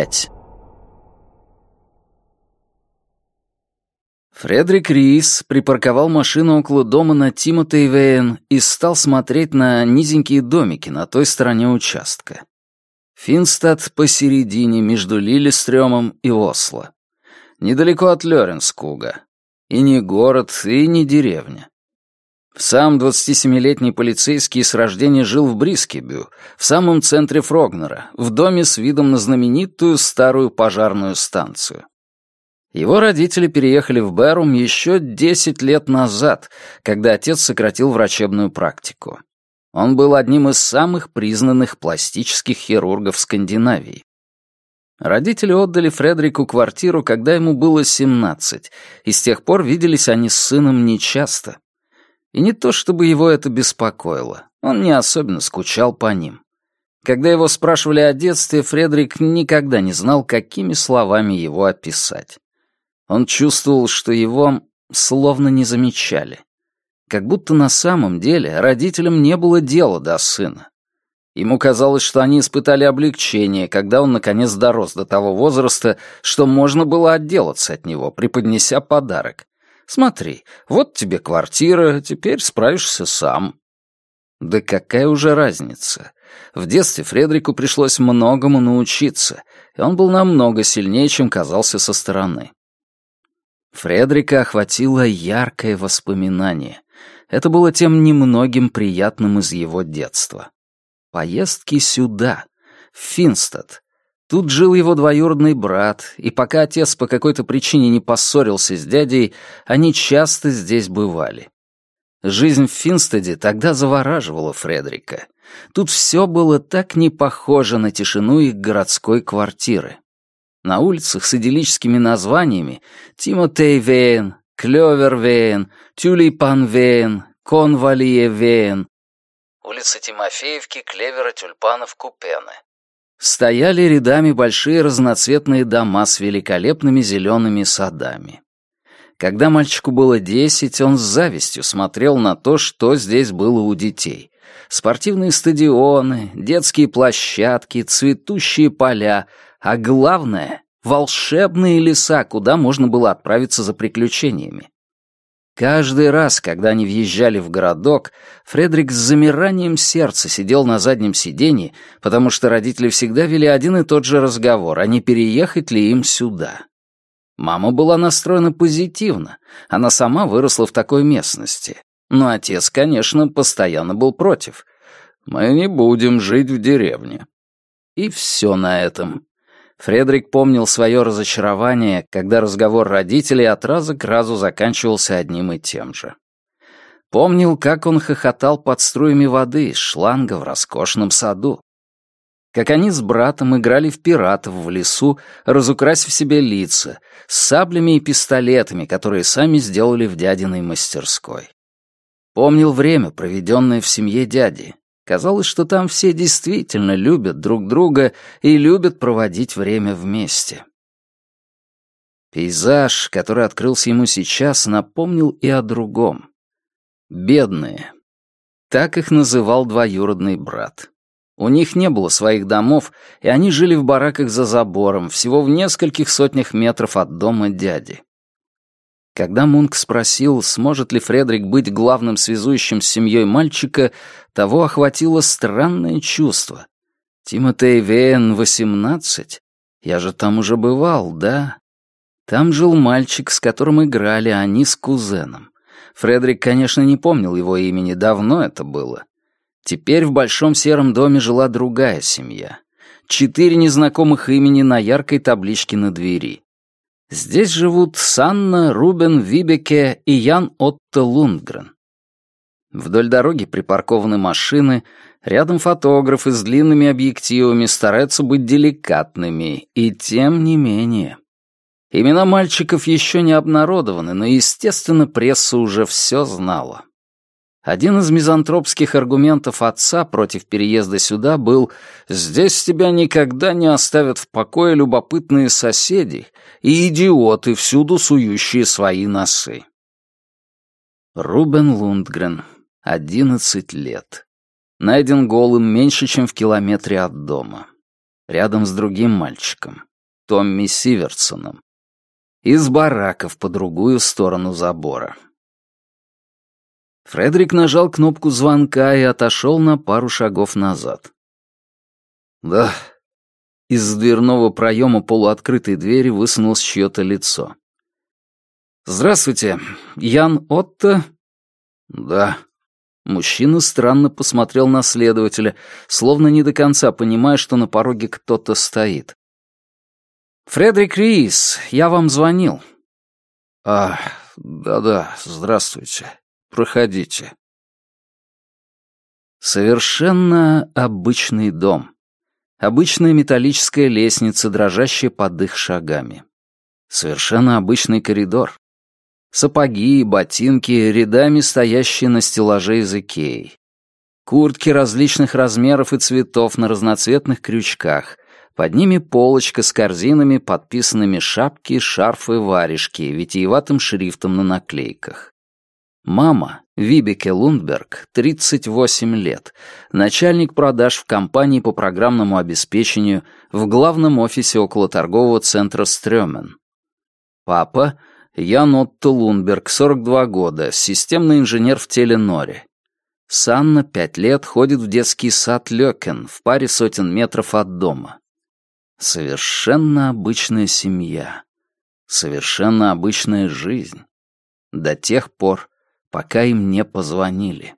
5. Фредерик Рис припарковал машину около дома на Тимотей и стал смотреть на низенькие домики на той стороне участка. Финстад посередине между Лилистрёмом и Осло. Недалеко от Лёренскуга. И не город, и не деревня. Сам 27-летний полицейский с рождения жил в Брискебю, в самом центре Фрогнера, в доме с видом на знаменитую старую пожарную станцию. Его родители переехали в Берум еще 10 лет назад, когда отец сократил врачебную практику. Он был одним из самых признанных пластических хирургов Скандинавии. Родители отдали Фредерику квартиру, когда ему было 17, и с тех пор виделись они с сыном нечасто. И не то чтобы его это беспокоило, он не особенно скучал по ним. Когда его спрашивали о детстве, Фредерик никогда не знал, какими словами его описать. Он чувствовал, что его словно не замечали. Как будто на самом деле родителям не было дела до сына. Ему казалось, что они испытали облегчение, когда он наконец дорос до того возраста, что можно было отделаться от него, преподнеся подарок. «Смотри, вот тебе квартира, теперь справишься сам». Да какая уже разница? В детстве Фредерику пришлось многому научиться, и он был намного сильнее, чем казался со стороны. Фредерика охватило яркое воспоминание. Это было тем немногим приятным из его детства. Поездки сюда, в Финстад. Тут жил его двоюродный брат, и пока отец по какой-то причине не поссорился с дядей, они часто здесь бывали. Жизнь в Финстаде тогда завораживала Фредерика. Тут все было так не похоже на тишину их городской квартиры. На улицах с идиллическими названиями Тимотей Вейн, Клёвер Вейн, Тюлипан Вейн, Конвалие Вейн, улица Тимофеевки, Клевера, Тюльпанов, Купены. Стояли рядами большие разноцветные дома с великолепными зелеными садами. Когда мальчику было десять, он с завистью смотрел на то, что здесь было у детей. Спортивные стадионы, детские площадки, цветущие поля — а главное — волшебные леса, куда можно было отправиться за приключениями. Каждый раз, когда они въезжали в городок, Фредерик с замиранием сердца сидел на заднем сиденье, потому что родители всегда вели один и тот же разговор, а не переехать ли им сюда. Мама была настроена позитивно, она сама выросла в такой местности. Но отец, конечно, постоянно был против. «Мы не будем жить в деревне». И все на этом. Фредерик помнил свое разочарование, когда разговор родителей от раза к разу заканчивался одним и тем же. Помнил, как он хохотал под струями воды из шланга в роскошном саду. Как они с братом играли в пиратов в лесу, разукрасив себе лица, с саблями и пистолетами, которые сами сделали в дядиной мастерской. Помнил время, проведенное в семье дяди, Казалось, что там все действительно любят друг друга и любят проводить время вместе. Пейзаж, который открылся ему сейчас, напомнил и о другом. Бедные. Так их называл двоюродный брат. У них не было своих домов, и они жили в бараках за забором, всего в нескольких сотнях метров от дома дяди. Когда Мунк спросил, сможет ли Фредерик быть главным связующим с семьей мальчика, того охватило странное чувство. «Тимотей Вейн, восемнадцать? Я же там уже бывал, да?» Там жил мальчик, с которым играли они с кузеном. Фредерик, конечно, не помнил его имени, давно это было. Теперь в большом сером доме жила другая семья. Четыре незнакомых имени на яркой табличке на двери. Здесь живут Санна, Рубен, Вибеке и Ян Отто Лундгрен. Вдоль дороги припаркованы машины, рядом фотографы с длинными объективами стараются быть деликатными, и тем не менее. Имена мальчиков еще не обнародованы, но, естественно, пресса уже все знала. Один из мизантропских аргументов отца против переезда сюда был «Здесь тебя никогда не оставят в покое любопытные соседи и идиоты, всюду сующие свои носы». Рубен Лундгрен, одиннадцать лет. Найден голым меньше, чем в километре от дома. Рядом с другим мальчиком. Томми Сиверсоном. Из бараков по другую сторону забора. Фредерик нажал кнопку звонка и отошел на пару шагов назад. «Да». Из дверного проема полуоткрытой двери высунулось чье-то лицо. «Здравствуйте, Ян Отто?» «Да». Мужчина странно посмотрел на следователя, словно не до конца понимая, что на пороге кто-то стоит. «Фредерик Рис, я вам звонил». «А, да-да, здравствуйте. Проходите». Совершенно обычный дом. Обычная металлическая лестница, дрожащая под их шагами. Совершенно обычный коридор. Сапоги и ботинки, рядами стоящие на стеллаже из Икеи. Куртки различных размеров и цветов на разноцветных крючках. Под ними полочка с корзинами, подписанными шапки, шарфы, варежки, витиеватым шрифтом на наклейках. Мама, Вибеке Лундберг, 38 лет, начальник продаж в компании по программному обеспечению в главном офисе около торгового центра Стрёмен. Папа, Ян Отто Лундберг, 42 года, системный инженер в Теленоре. Санна, 5 лет, ходит в детский сад Лёкен в паре сотен метров от дома. Совершенно обычная семья. Совершенно обычная жизнь. До тех пор, пока им не позвонили.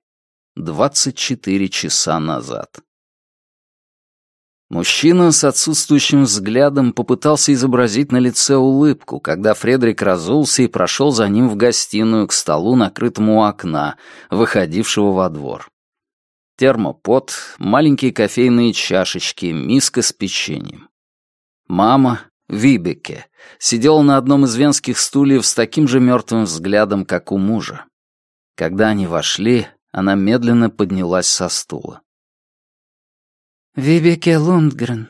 24 часа назад. Мужчина с отсутствующим взглядом попытался изобразить на лице улыбку, когда Фредерик разулся и прошел за ним в гостиную к столу, накрытому у окна, выходившего во двор. Термопот, маленькие кофейные чашечки, миска с печеньем. Мама, Вибеке, сидела на одном из венских стульев с таким же мертвым взглядом, как у мужа. Когда они вошли, она медленно поднялась со стула. «Вибеке Лундгрен».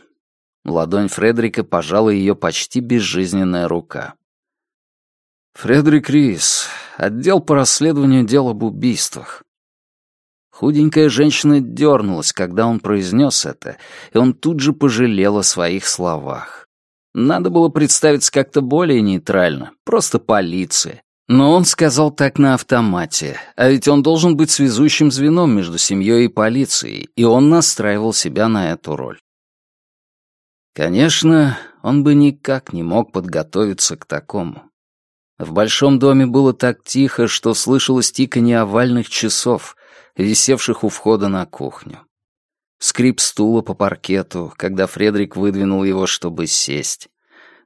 Ладонь Фредерика пожала ее почти безжизненная рука. «Фредерик Рис, отдел по расследованию дел об убийствах». Худенькая женщина дернулась, когда он произнес это, и он тут же пожалел о своих словах. Надо было представиться как-то более нейтрально, просто полиция, но он сказал так на автомате, а ведь он должен быть связующим звеном между семьей и полицией, и он настраивал себя на эту роль. Конечно, он бы никак не мог подготовиться к такому. В большом доме было так тихо, что слышалось тиканье овальных часов, висевших у входа на кухню. Скрип стула по паркету, когда Фредерик выдвинул его, чтобы сесть.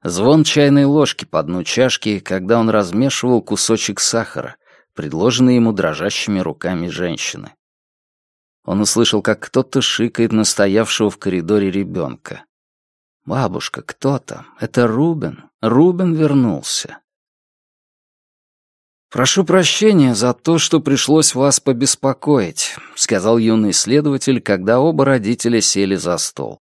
Звон чайной ложки по дну чашки, когда он размешивал кусочек сахара, предложенный ему дрожащими руками женщины. Он услышал, как кто-то шикает на стоявшего в коридоре ребенка. «Бабушка, кто там? Это Рубен. Рубен вернулся». «Прошу прощения за то, что пришлось вас побеспокоить», — сказал юный следователь, когда оба родителя сели за стол.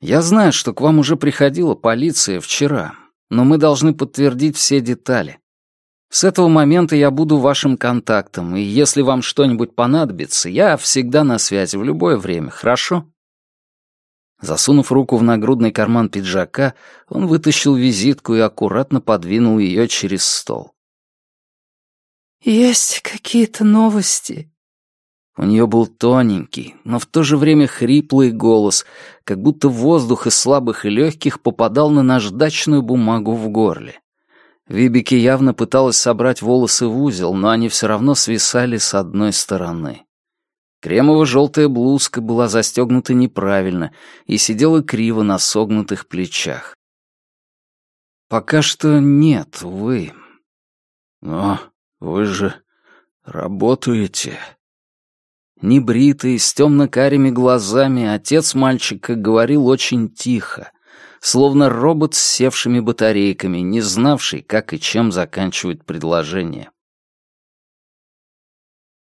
Я знаю, что к вам уже приходила полиция вчера, но мы должны подтвердить все детали. С этого момента я буду вашим контактом, и если вам что-нибудь понадобится, я всегда на связи в любое время, хорошо?» Засунув руку в нагрудный карман пиджака, он вытащил визитку и аккуратно подвинул ее через стол. «Есть какие-то новости?» У нее был тоненький, но в то же время хриплый голос, как будто воздух из слабых и легких попадал на наждачную бумагу в горле. Вибики явно пыталась собрать волосы в узел, но они все равно свисали с одной стороны. Кремово-желтая блузка была застегнута неправильно и сидела криво на согнутых плечах. «Пока что нет, увы». «Но вы же работаете», Небритый, с темно-карими глазами, отец мальчика говорил очень тихо, словно робот с севшими батарейками, не знавший, как и чем заканчивать предложение.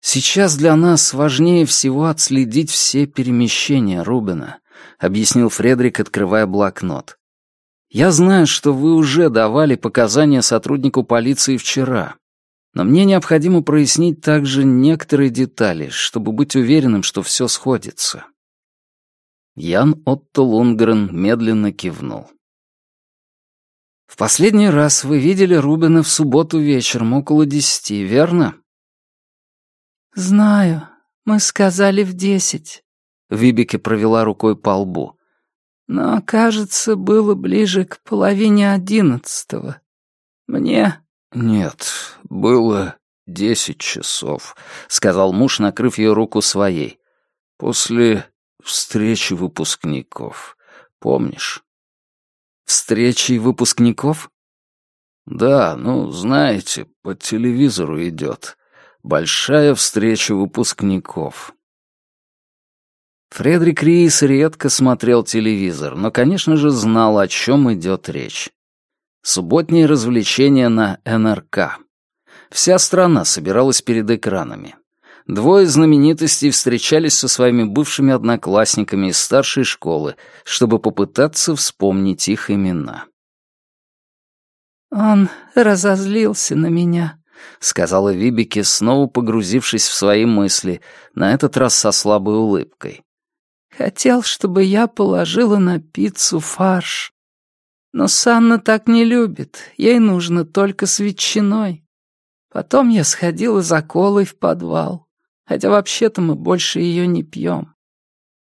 «Сейчас для нас важнее всего отследить все перемещения Рубина», — объяснил Фредерик, открывая блокнот. «Я знаю, что вы уже давали показания сотруднику полиции вчера, но мне необходимо прояснить также некоторые детали, чтобы быть уверенным, что все сходится. Ян Отто Лунгрен медленно кивнул. В последний раз вы видели Рубина в субботу вечером около десяти, верно? Знаю. Мы сказали в десять. Вибике провела рукой по лбу. Но, кажется, было ближе к половине одиннадцатого. Мне... Нет, было десять часов, сказал муж, накрыв ее руку своей. После встречи выпускников. Помнишь? Встречи выпускников? Да, ну, знаете, по телевизору идет. Большая встреча выпускников. Фредерик Риис редко смотрел телевизор, но, конечно же, знал, о чем идет речь. Субботние развлечения на НРК. Вся страна собиралась перед экранами. Двое знаменитостей встречались со своими бывшими одноклассниками из старшей школы, чтобы попытаться вспомнить их имена. «Он разозлился на меня», — сказала Вибике, снова погрузившись в свои мысли, на этот раз со слабой улыбкой. «Хотел, чтобы я положила на пиццу фарш. Но Санна так не любит, ей нужно только с ветчиной. Потом я сходила за колой в подвал хотя вообще-то мы больше ее не пьем.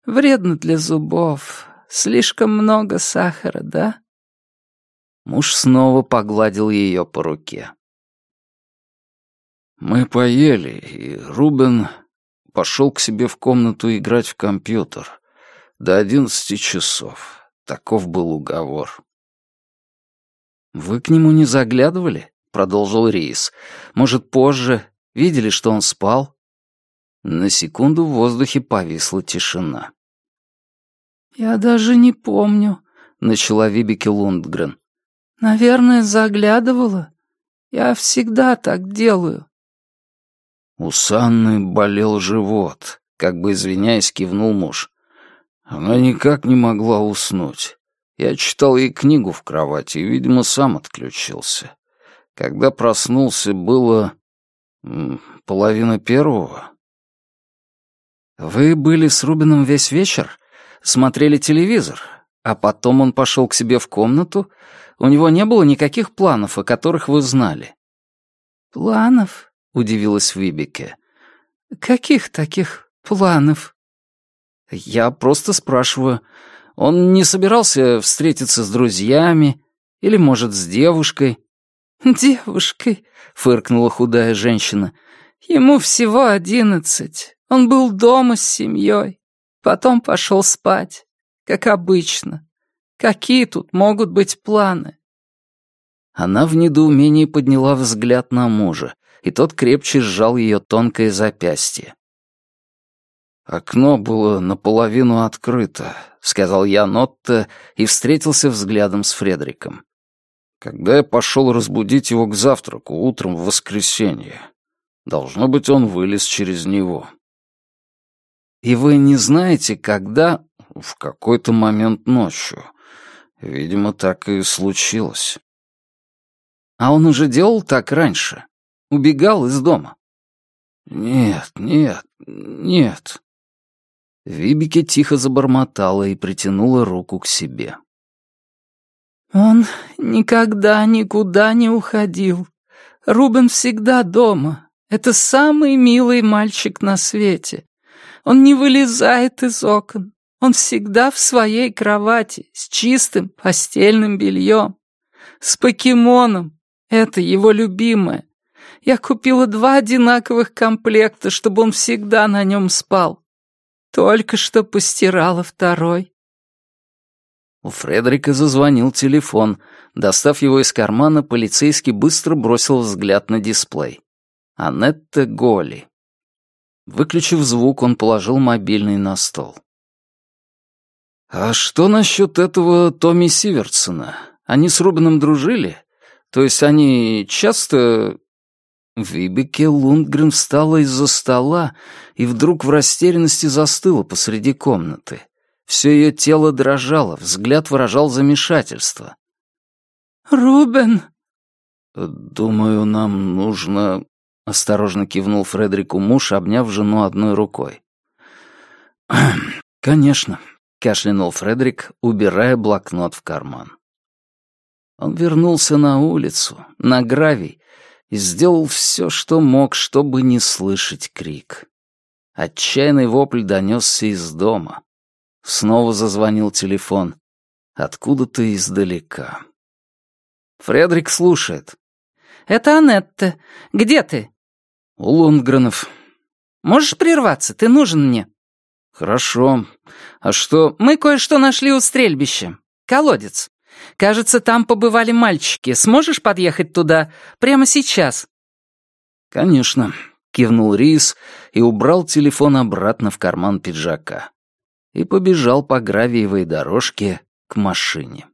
Вредно для зубов. Слишком много сахара, да? Муж снова погладил ее по руке. Мы поели, и Рубен пошел к себе в комнату играть в компьютер. До одиннадцати часов. Таков был уговор. «Вы к нему не заглядывали?» — продолжил Рейс. «Может, позже? Видели, что он спал?» На секунду в воздухе повисла тишина. «Я даже не помню», — начала Вибики Лундгрен. «Наверное, заглядывала. Я всегда так делаю». У Санны болел живот, как бы извиняясь, кивнул муж. Она никак не могла уснуть. Я читал ей книгу в кровати и, видимо, сам отключился. Когда проснулся, было половина первого. «Вы были с Рубином весь вечер? Смотрели телевизор? А потом он пошел к себе в комнату? У него не было никаких планов, о которых вы знали?» «Планов?» — удивилась Вибике. «Каких таких планов?» «Я просто спрашиваю. Он не собирался встретиться с друзьями? Или, может, с девушкой?» «Девушкой?» — фыркнула худая женщина. «Ему всего одиннадцать. Он был дома с семьей, потом пошел спать, как обычно. Какие тут могут быть планы? Она в недоумении подняла взгляд на мужа, и тот крепче сжал ее тонкое запястье. «Окно было наполовину открыто», — сказал я Нотта и встретился взглядом с Фредериком. «Когда я пошел разбудить его к завтраку утром в воскресенье, должно быть, он вылез через него. И вы не знаете, когда... В какой-то момент ночью. Видимо, так и случилось. А он уже делал так раньше? Убегал из дома? Нет, нет, нет. Вибике тихо забормотала и притянула руку к себе. Он никогда никуда не уходил. Рубен всегда дома. Это самый милый мальчик на свете. Он не вылезает из окон. Он всегда в своей кровати, с чистым постельным бельем. С покемоном. Это его любимое. Я купила два одинаковых комплекта, чтобы он всегда на нем спал. Только что постирала второй. У Фредерика зазвонил телефон. Достав его из кармана, полицейский быстро бросил взгляд на дисплей. Анетта Голи. Выключив звук, он положил мобильный на стол. «А что насчет этого Томми Сиверсона? Они с Рубином дружили? То есть они часто...» Вибеке Лундгрен встала из-за стола и вдруг в растерянности застыла посреди комнаты. Все ее тело дрожало, взгляд выражал замешательство. «Рубен!» «Думаю, нам нужно...» — осторожно кивнул Фредерику муж, обняв жену одной рукой. «Конечно», — кашлянул Фредерик, убирая блокнот в карман. Он вернулся на улицу, на гравий, и сделал все, что мог, чтобы не слышать крик. Отчаянный вопль донесся из дома. Снова зазвонил телефон. Откуда-то издалека. Фредерик слушает. «Это Анетта. Где ты?» «У Лундгренов». «Можешь прерваться? Ты нужен мне». «Хорошо. А что...» «Мы кое-что нашли у стрельбища. Колодец. Кажется, там побывали мальчики. Сможешь подъехать туда прямо сейчас?» «Конечно», — кивнул Рис и убрал телефон обратно в карман пиджака. И побежал по гравиевой дорожке к машине.